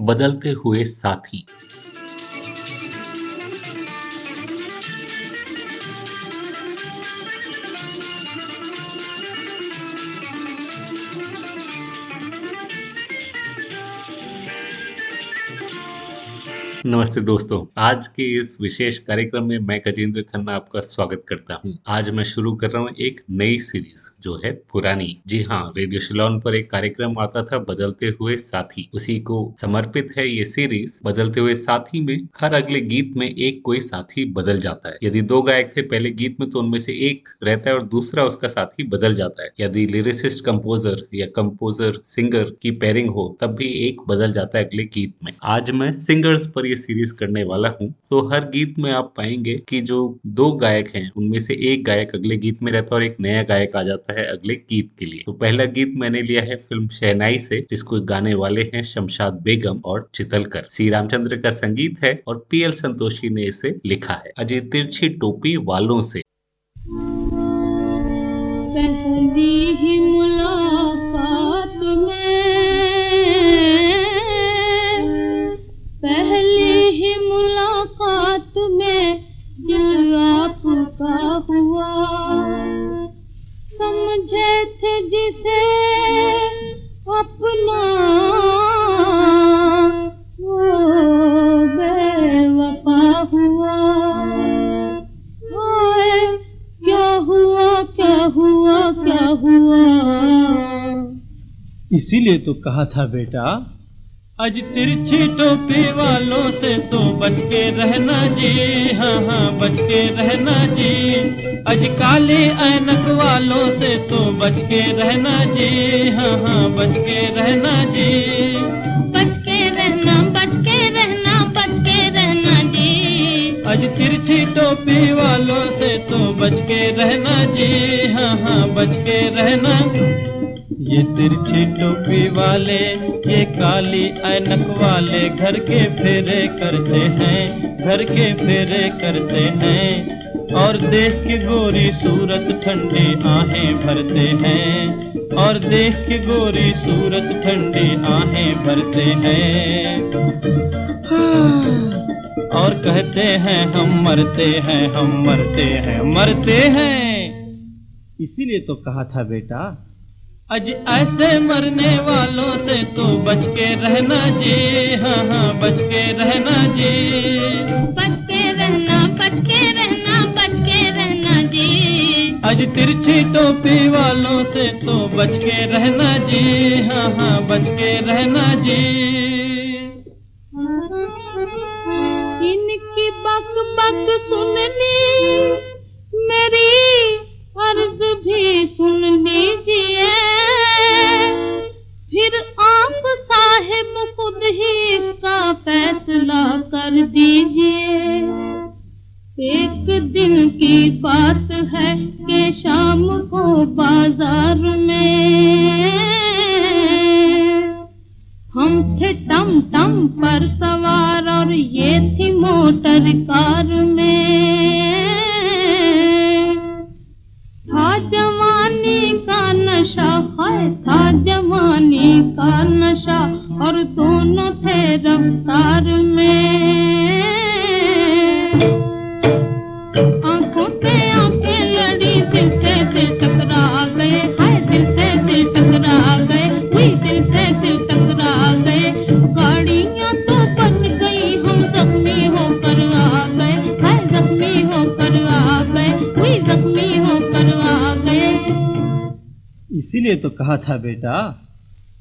बदलते हुए साथी। नमस्ते दोस्तों आज के इस विशेष कार्यक्रम में मैं गजेंद्र खन्ना आपका स्वागत करता हूँ। आज मैं शुरू कर रहा हूँ एक नई सीरीज़ जो है पुरानी। जी हाँ रेडियो शिलोन पर एक कार्यक्रम आता था, बदलते हुए साथी। उसी को समर्पित है ये सीरीज़ बदलते हुए साथी में हर अगले गीत में एक कोई साथी बदल जाता है। यदि दो गायक थे पहले गीत में तो उनमें से एक रहता है और दूसरा उसका साथी बदल जाता है। यदि लिरिसिस्ट कंपोजर या कंपोजर सिंगर की पेयरिंग हो, तब भी एक बदल जाता है अगले गीत में। आज मैं सिंगर्स पर ये सीरीज़ करने वाला हूँ। तो हर गीत में आप पाएँगे की जो दो गायक है, उनमें से एक गायक अगले गीत में रहता है और एक नया गायक आ जाता है अगले गीत के लिए। तो पहला गीत मैंने लिया है फ़िल्म शहनाई से, जिसको गाने वाले हैं शमशाद बेगम और चितलकर। सी. रामचंद्र का संगीत है और पी. एल. संतोषी ने इसे लिखा है। अजय तिरछी टोपी वालों से। जिसे अपना हुआ। क्या हुआ क्या हुआ क्या हुआ? इसीलिए तो कहा था बेटा, आज तिरछी टोपी वालों से तो बच के रहना जी। हाँ हाँ बच के रहना जी। आज काले ऐनक वालों से तो बच के रहना जी। हाँ हाँ बच के रहना जी। बच के रहना बच के रहना बच के रहना जी। अज तिरछी टोपी वालों से तो बच के रहना जी। हाँ हाँ बच के रहना। ये तिरछी टोपी वाले ये काली ऐनक वाले घर के फेरे करते हैं घर के फेरे करते हैं। और देश की गोरी सूरत ठंडी आहें भरते हैं। और देश की गोरी सूरत ठंडी आहें भरते हैं। और कहते हैं, हम मरते हैं, हम मरते हैं मरते हैं। इसीलिए तो कहा था बेटा अज ऐसे मरने वालों से तो बच के रहना जी हाँ हाँ बच के रहना जी। बच के रहना, बच के रहना। जी अज तिरछी टोपी वालों से तो बच के रहना जी। हाँ हाँ बच के रहना जी। इनकी बक बक सुन ली मेरी अर्ज़ भी सुन लीजिए फिर आप साहेब खुद ही इसका फैसला कर दीजिए। एक दिन की बात है कि शाम को बाज़ार में हम थे टम टम पर सवार और ये थी मोटर कार में। था जवानी का नशा है था जवानी का नशा और दोनों थे रफ्तार में। इसीलिए तो कहा था बेटा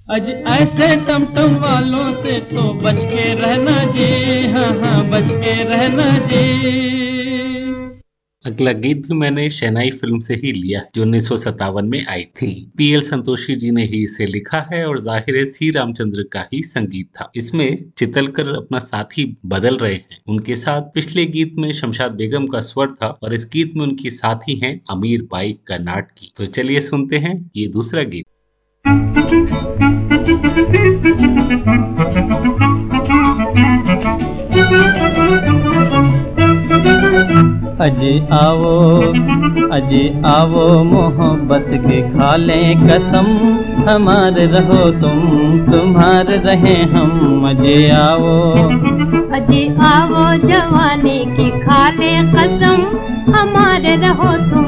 अज ऐसे टमटम वालों से तो बच के रहना जी हाँ हाँ बच के रहना जी। अगला गीत भी मैंने शहनाई फ़िल्म से ही लिया, जो उन्नीस सौ सत्तावन में आई थी। पी एल संतोषी जी ने ही इसे लिखा है और ज़ाहिर है सी रामचंद्र का ही संगीत था। इसमें चितलकर अपना साथी बदल रहे हैं। उनके साथ पिछले गीत में शमशाद बेगम का स्वर था और इस गीत में उनकी साथी हैं अमीर बाई कर्नाट की। तो चलिए सुनते हैं ये दूसरा गीत। अजी आओ अजी आओ, मोहब्बत के खा लें कसम। हमारे रहो तुम, तुम्हारे रहे हम, अजी आओ। अजी आओ, जवानी की खा ले कसम। हमारे रहो तुम,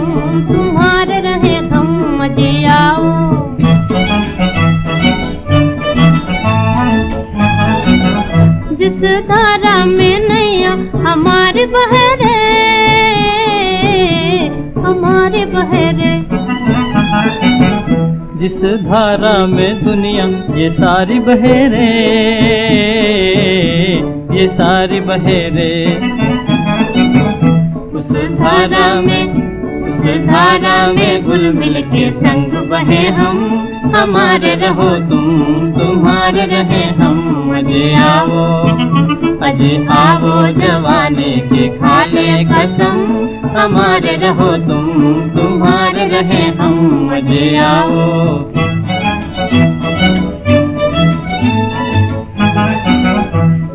तुम्हारे रहे हम, अजी आओ। जिस धारा में नैया, हमारे बहरे हमारे बहरे। जिस धारा में दुनिया ये सारी बहरे ये सारी बहरे। उस धारा में उस धारा में गुल मिल के संग बहे हम। हमारे रहो तुम, तुम्हारे रहे हम मज़े आओ, अजे आओ जवाने के खाले कसम। हमारे रहो तुम, तुम्हारे रहे हम मज़े आओ।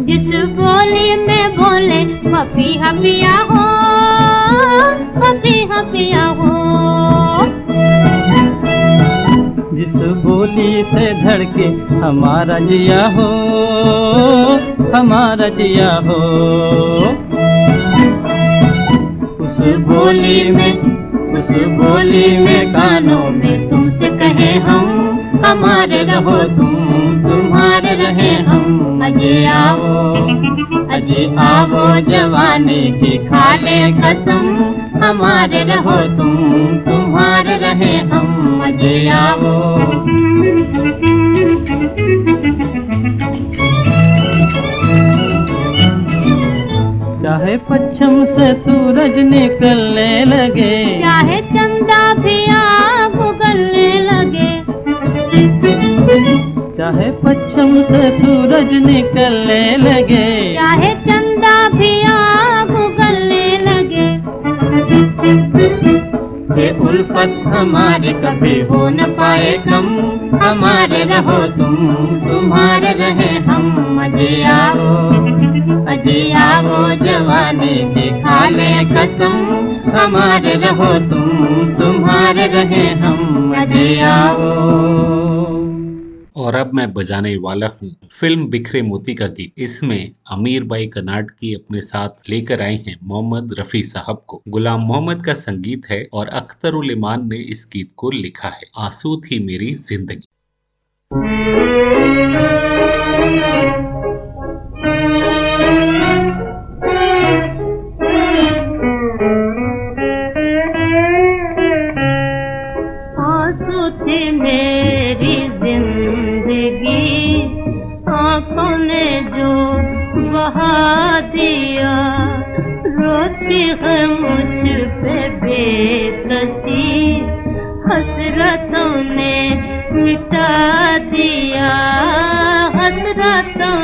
जिस बोली में बोले पपी हपिया हो पपी हपिया हो। बोली से धड़के हमारा जिया हो, हमारा जिया हो। उस बोली में, उस बोली में कानों में तुमसे कहे हम हमारे रहो तुम, तुम्हारे रहे हम। अजे आओ अजे आओ जवानी की खाले कसम हमारे रहो तुम तुम्हारे रहे हम अजे आओ। चाहे पश्चिम से सूरज निकलने लगे। चाहे चंदा भी आग उगलने लगे। चाहे पश्चिम से सूरज निकलने लगे। चाहे चंदा ये उल्फत हमारे कभी हो न पाए कम हमारे रहो तुम, तुम्हारे रहे हम। मज़े आओ, अजे आओ, जवानी के खाले कसम। हमारे रहो तुम, तुम्हारे रहे हम। मज़े आओ। और अब मैं बजाने वाला हूँ। फ़िल्म बिखरे मोती का। गीत इसमें अमीर बाई कनाड की अपने साथ लेकर आए हैं मोहम्मद रफी साहब को। गुलाम मोहम्मद का संगीत है और अख्तर उल इमान ने इस गीत को लिखा है। आँसू थी मेरी ज़िंदगी। हसरतों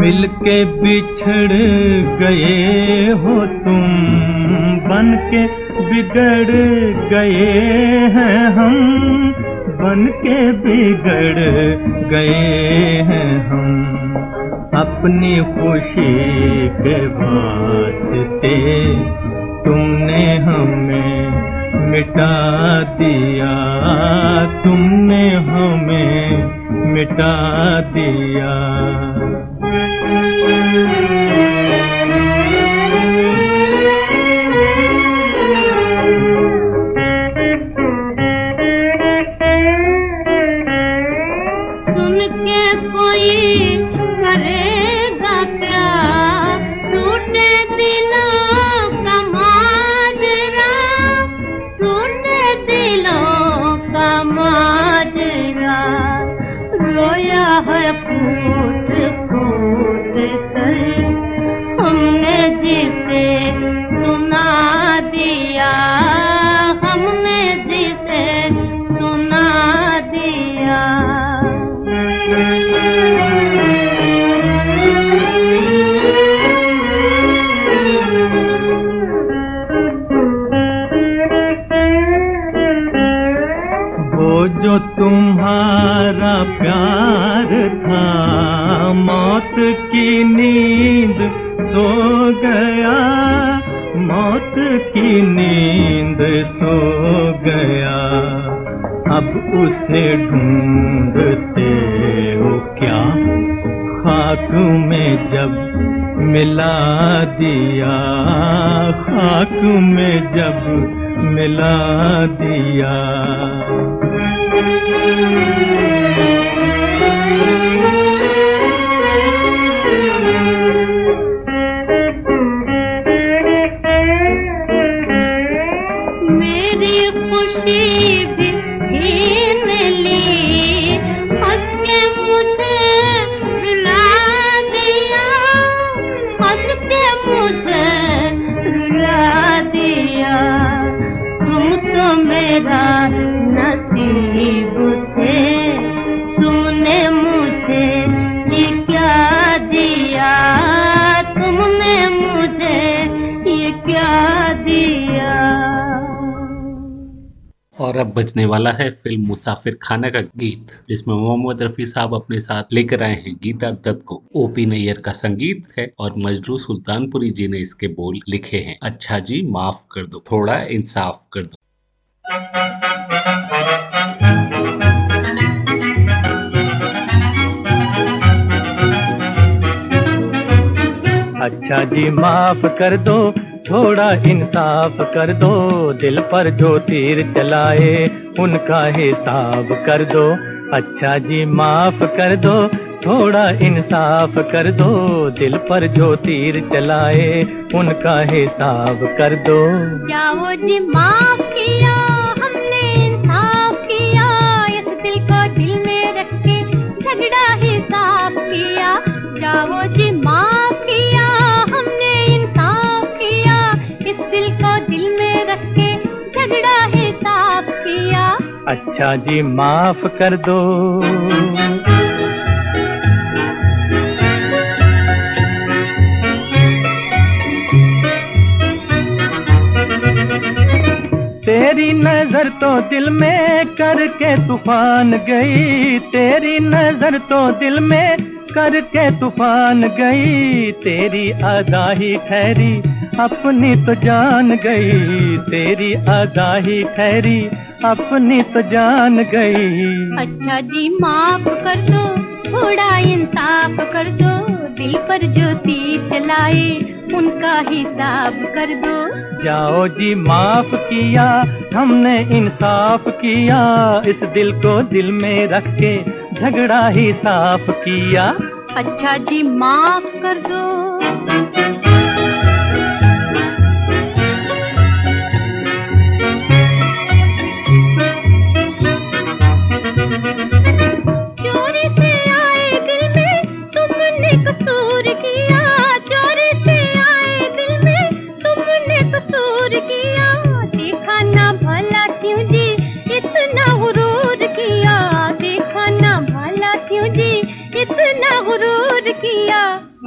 मिलके बिछड़ गए हो तुम बन के बिगड़ गए हैं हम। बन के बिगड़ गए हैं हम। अपनी खुशी के वास्ते तुमने हमें मिटा दिया। तुमने हमें मिटा दिया। सुन के कोई करेगा क्या टूटे दिलों अब उसे ढूंढते हो क्या? खाक में जब मिला दिया, खाक में जब मिला दिया। और अब बजने वाला है फ़िल्म मुसाफिर खाना का गीत, जिसमें मोहम्मद रफी साहब अपने साथ लेकर आए हैं गीता दत्त को। ओपी नैयर का संगीत है और मजरू सुल्तानपुरी जी ने इसके बोल लिखे हैं। अच्छा जी, माफ़ कर दो, थोड़ा इंसाफ कर दो। अच्छा जी, माफ़ कर दो थोड़ा इंसाफ कर दो, दिल पर जो तीर चलाए, उनका हिसाब कर दो। अच्छा जी, माफ़ कर दो, थोड़ा इंसाफ कर दो, दिल पर जो तीर चलाए, उनका हिसाब कर दो। जाओ जी, माफ़ किया। अच्छा जी, माफ़ कर दो। तेरी नज़र तो दिल में करके तूफ़ान गई, तेरी नज़र तो दिल में करके तूफ़ान गई, तेरी अदा ठहरी अपनी तो जान गई, तेरी अदा ठहरी अपनी तो जान गई। अच्छा जी माफ़ कर दो थोड़ा इंसाफ कर दो दिल पर जो तीर चलाए उनका हिसाब कर दो। जाओ जी माफ़ किया हमने इंसाफ किया इस दिल को दिल में रख के झगड़ा ही साफ़ किया। अच्छा जी माफ़ कर दो।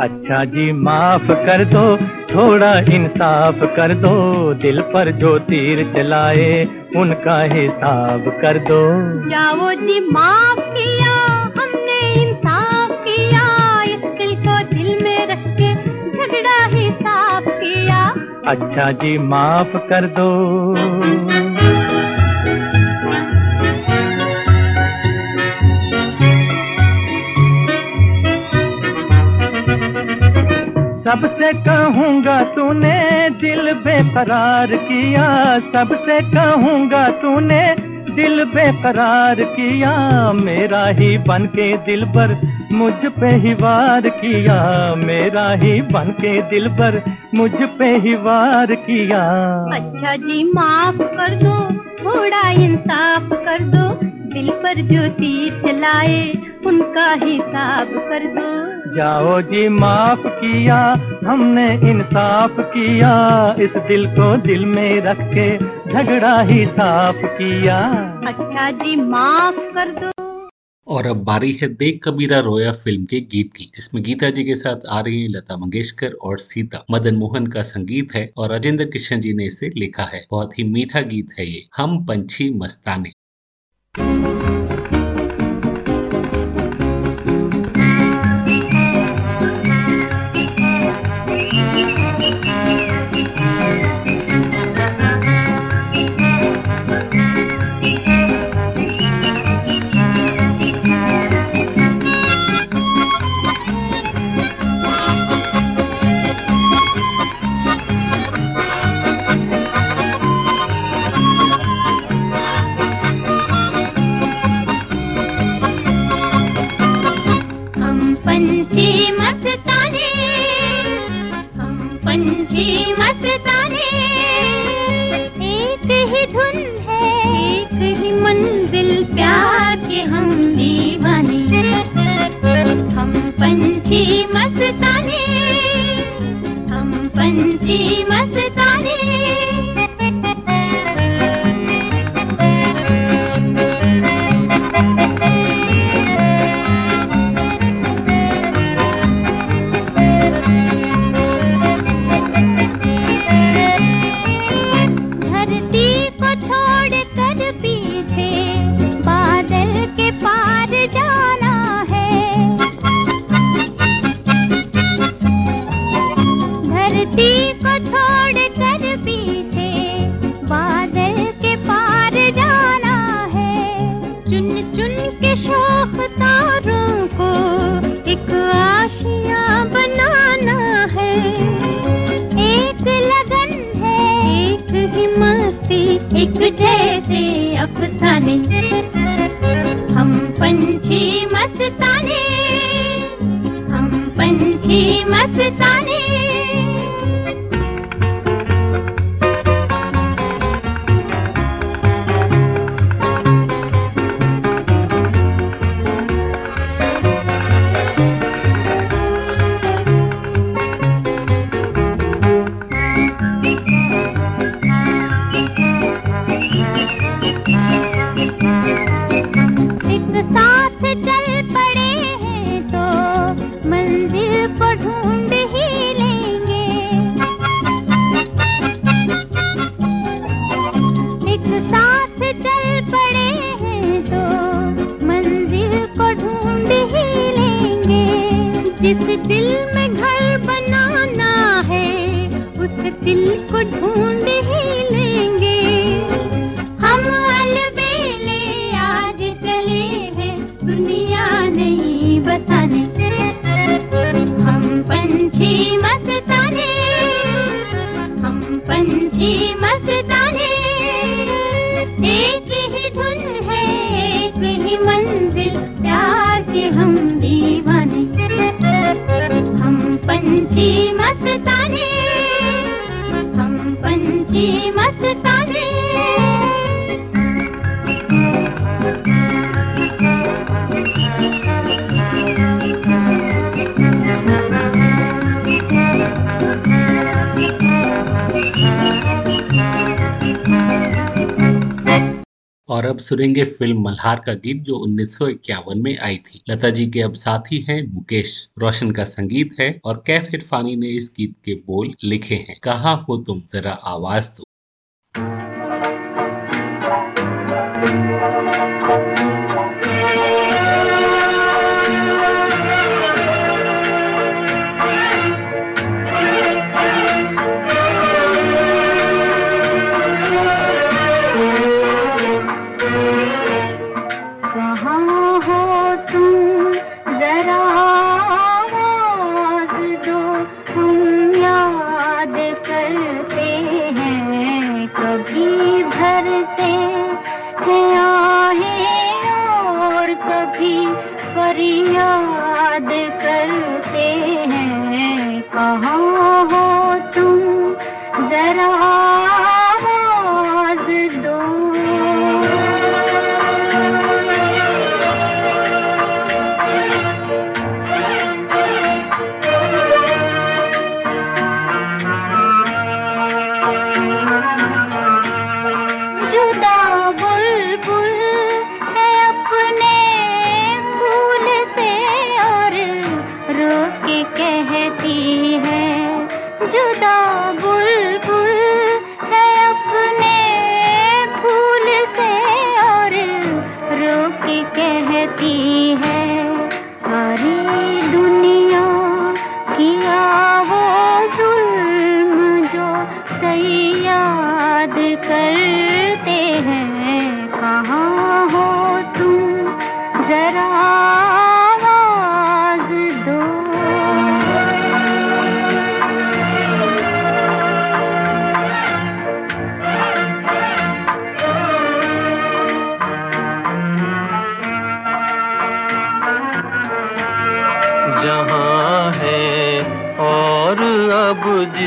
अच्छा जी माफ़ कर दो थोड़ा इंसाफ कर दो दिल पर जो तीर चलाए उनका हिसाब कर दो। जाओ जी माफ़ किया हमने इंसाफ किया इस दिल को दिल में रख के झगड़ा हिसाब किया। अच्छा जी माफ़ कर दो। सबसे कहूँगा तूने दिल बेकरार किया। सबसे कहूँगा तूने दिल बेकरार किया। मेरा ही बन के दिल पर मुझ पे ही वार किया। मेरा ही बन के दिल पर मुझ पे ही वार किया। अच्छा जी, माफ़ कर दो, थोड़ा इंसाफ कर दो। दिल पर जो तीर चलाए उनका हिसाब कर दो। जाओ जी माफ़ किया हमने इंसाफ किया। इस दिल को दिल में रख के झगड़ा ही साफ़ किया। अच्छा जी माफ़ कर दो। और अब बारी है देख कबीरा रोया फ़िल्म के गीत की जिसमें गीता जी के साथ आ रही हैं लता मंगेशकर और सीता। मदन मोहन का संगीत है और राजेंद्र किशन जी ने इसे लिखा है। बहुत ही मीठा गीत है ये हम पंछी मस्ताने। पिता ने Christmas time. और अब सुनेंगे फ़िल्म मल्हार का गीत जो 1951 में आई थी। लता जी के अब साथी हैं मुकेश। रोशन का संगीत है और कैफ इरफानी ने इस गीत के बोल लिखे हैं। कहा हो तुम? जरा आवाज़ तो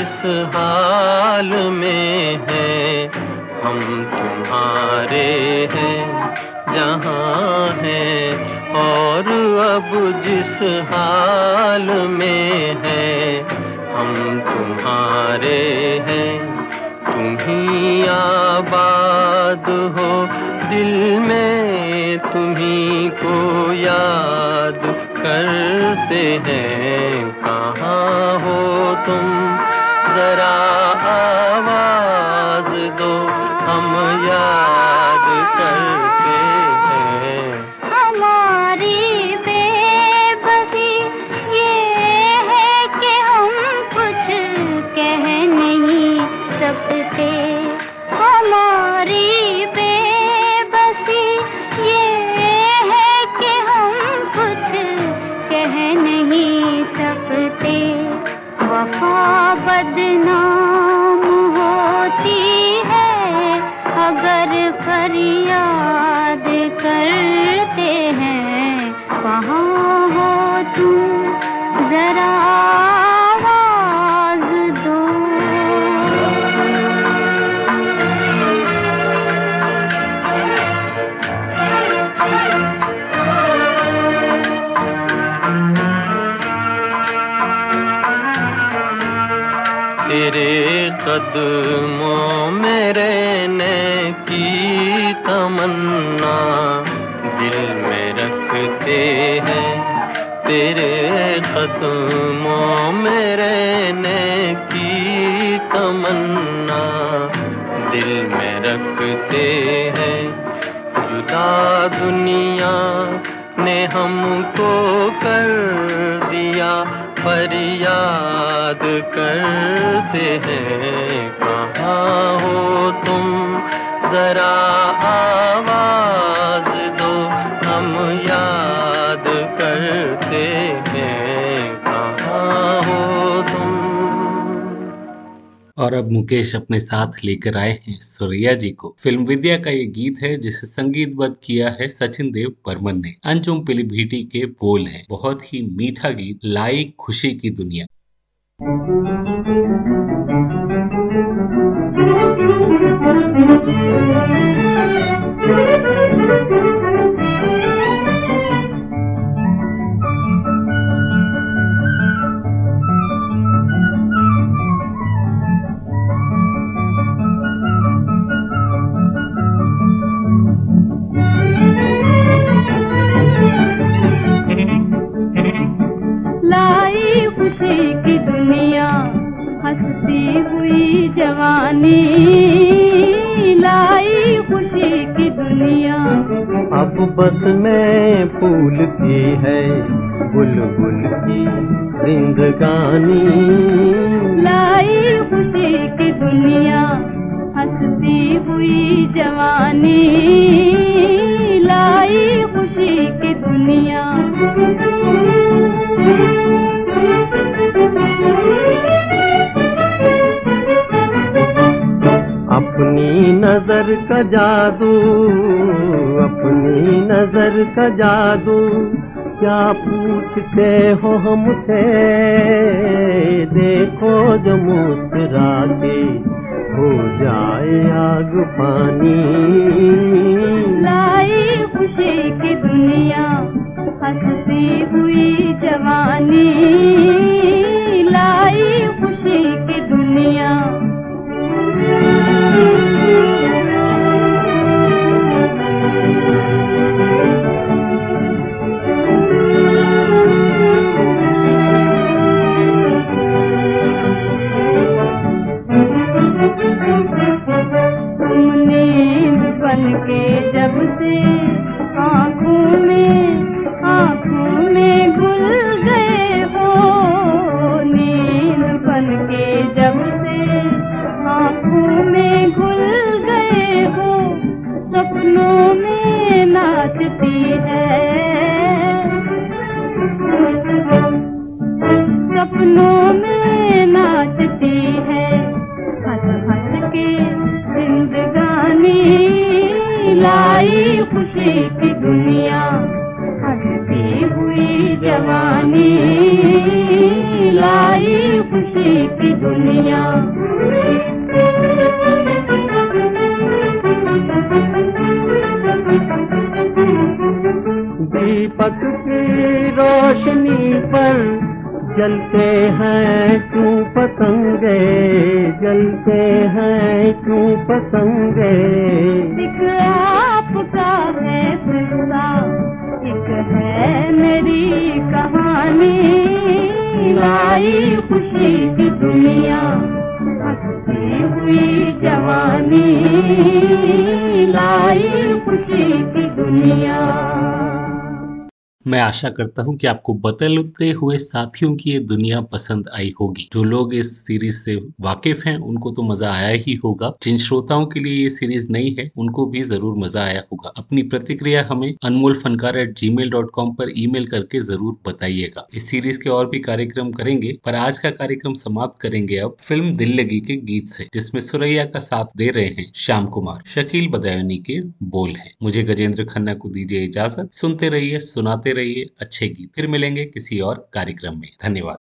जिस हाल में है। हम तुम्हारे हैं, जहाँ हैं, और अब जिस हाल में है, हम तुम्हारे हैं। तुम ही आबाद हो दिल में तुम्ही को याद करते हैं। कहाँ हो तुम? जरा आवाज़ दो हम याद बदनाम कदमों में रहने की तमन्ना दिल में रखते हैं। तेरे कदमों में रहने की तमन्ना दिल में रखते हैं। जुदा दुनिया ने हमको कर दिया पर याद करते हैं। कहाँ हो तुम? जरा आवाज़ और अब मुकेश अपने साथ लेकर आए हैं सुरैया जी को। फ़िल्म विद्या का ये गीत है, जिसे संगीतबद्ध किया है सचिन देव परमन ने। अंजुम पिलीभीटी के बोल है। बहुत ही मीठा गीत, लाई खुशी की दुनिया। हंसती हुई जवानी लाई खुशी की दुनिया। अब बस में फूलती है बुलबुल की जिंदगानी लाई खुशी की दुनिया हंसती हुई जवानी। नज़र का जादू, अपनी नज़र का जादू, क्या पूछते हो हमसे देखो जो मुस्कुरा के हो जाए आग पानी। लाई खुशी की दुनिया, हंसती हुई जवानी। दीपक की रोशनी पर जलते आशा करता हूँ कि आपको बदलते हुए साथियों की ये दुनिया पसंद आई होगी। जो लोग इस सीरीज़ से वाकिफ हैं, उनको तो मज़ा आया ही होगा। जिन श्रोताओं के लिए ये सीरीज़ नई है, उनको भी ज़रूर मज़ा आया होगा। अपनी प्रतिक्रिया हमें Anmol Fankar at Gmail dot com पर ईमेल करके ज़रूर बताइएगा। इस सीरीज़ के और भी कार्यक्रम करेंगे, पर आज का कार्यक्रम समाप्त करेंगे अब फ़िल्म दिल लगी के गीत से, जिसमें सुरैया का साथ दे रहे हैं श्याम कुमार। शकील बदायूनी के बोल हैं। मुझे गजेंद्र खन्ना को दीजिए इजाज़त। सुनते रहिए, सुनाते रहिए। अच्छे गीत। फिर मिलेंगे किसी और कार्यक्रम में। धन्यवाद।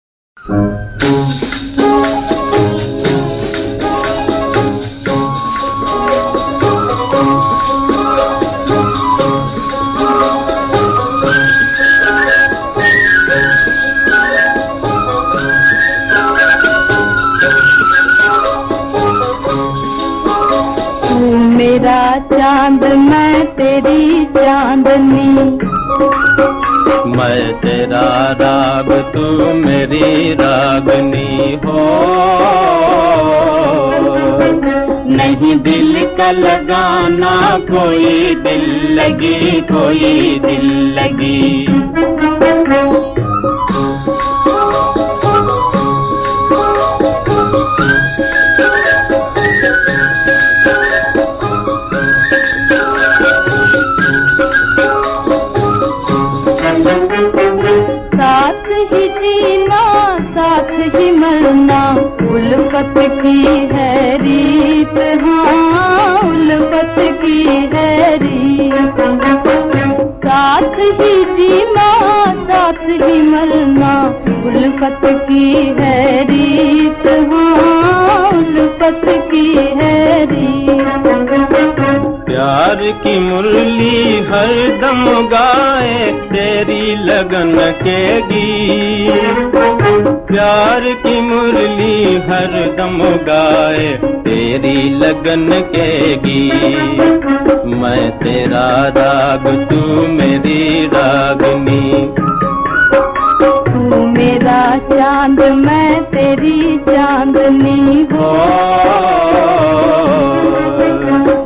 मेरा चाँद मैं तेरी चांदनी। मैं तेरा राग, तू मेरी रागनी हो। नहीं दिल का लगाना कोई दिल लगी, कोई दिल लगी। मरना उल्फत की है रीत हाँ उल्फत की है रीत साथ ही जीना, साथ ही मरना, उल्फत की है रीत हाँ उल्फत की है रीत प्यार की मुरली हर दम गाए, तेरी लगन के गीत। प्यार की मुरली हर दम गाए, तेरी लगन के गीत। मैं तेरा राग, तू मेरी रागनी। तू मेरा चाँद, मैं तेरी चांदनी हो।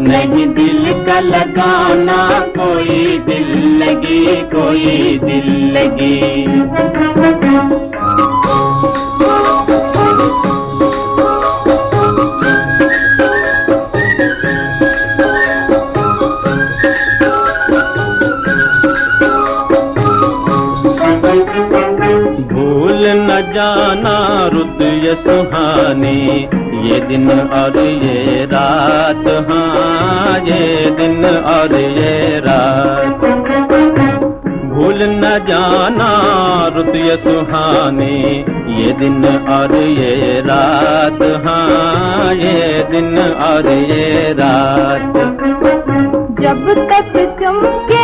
नहीं दिल का लगाना कोई दिल लगी, कोई दिल लगी। जाना रुत ये सुहानी। ये दिन और ये रात हाँ ये दिन और ये रात। भूल न जाना रुत ये सुहानी। ये दिन और ये रात हाँ ये दिन और ये रात। जब तक चमके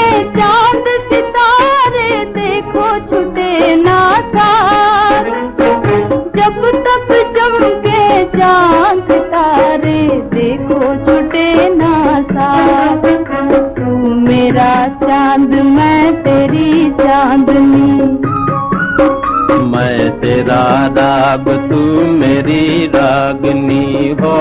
राग तू मेरी रागनी हो।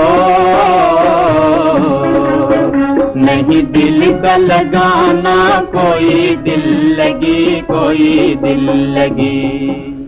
नहीं दिल का लगाना कोई दिल लगी, कोई दिल लगी।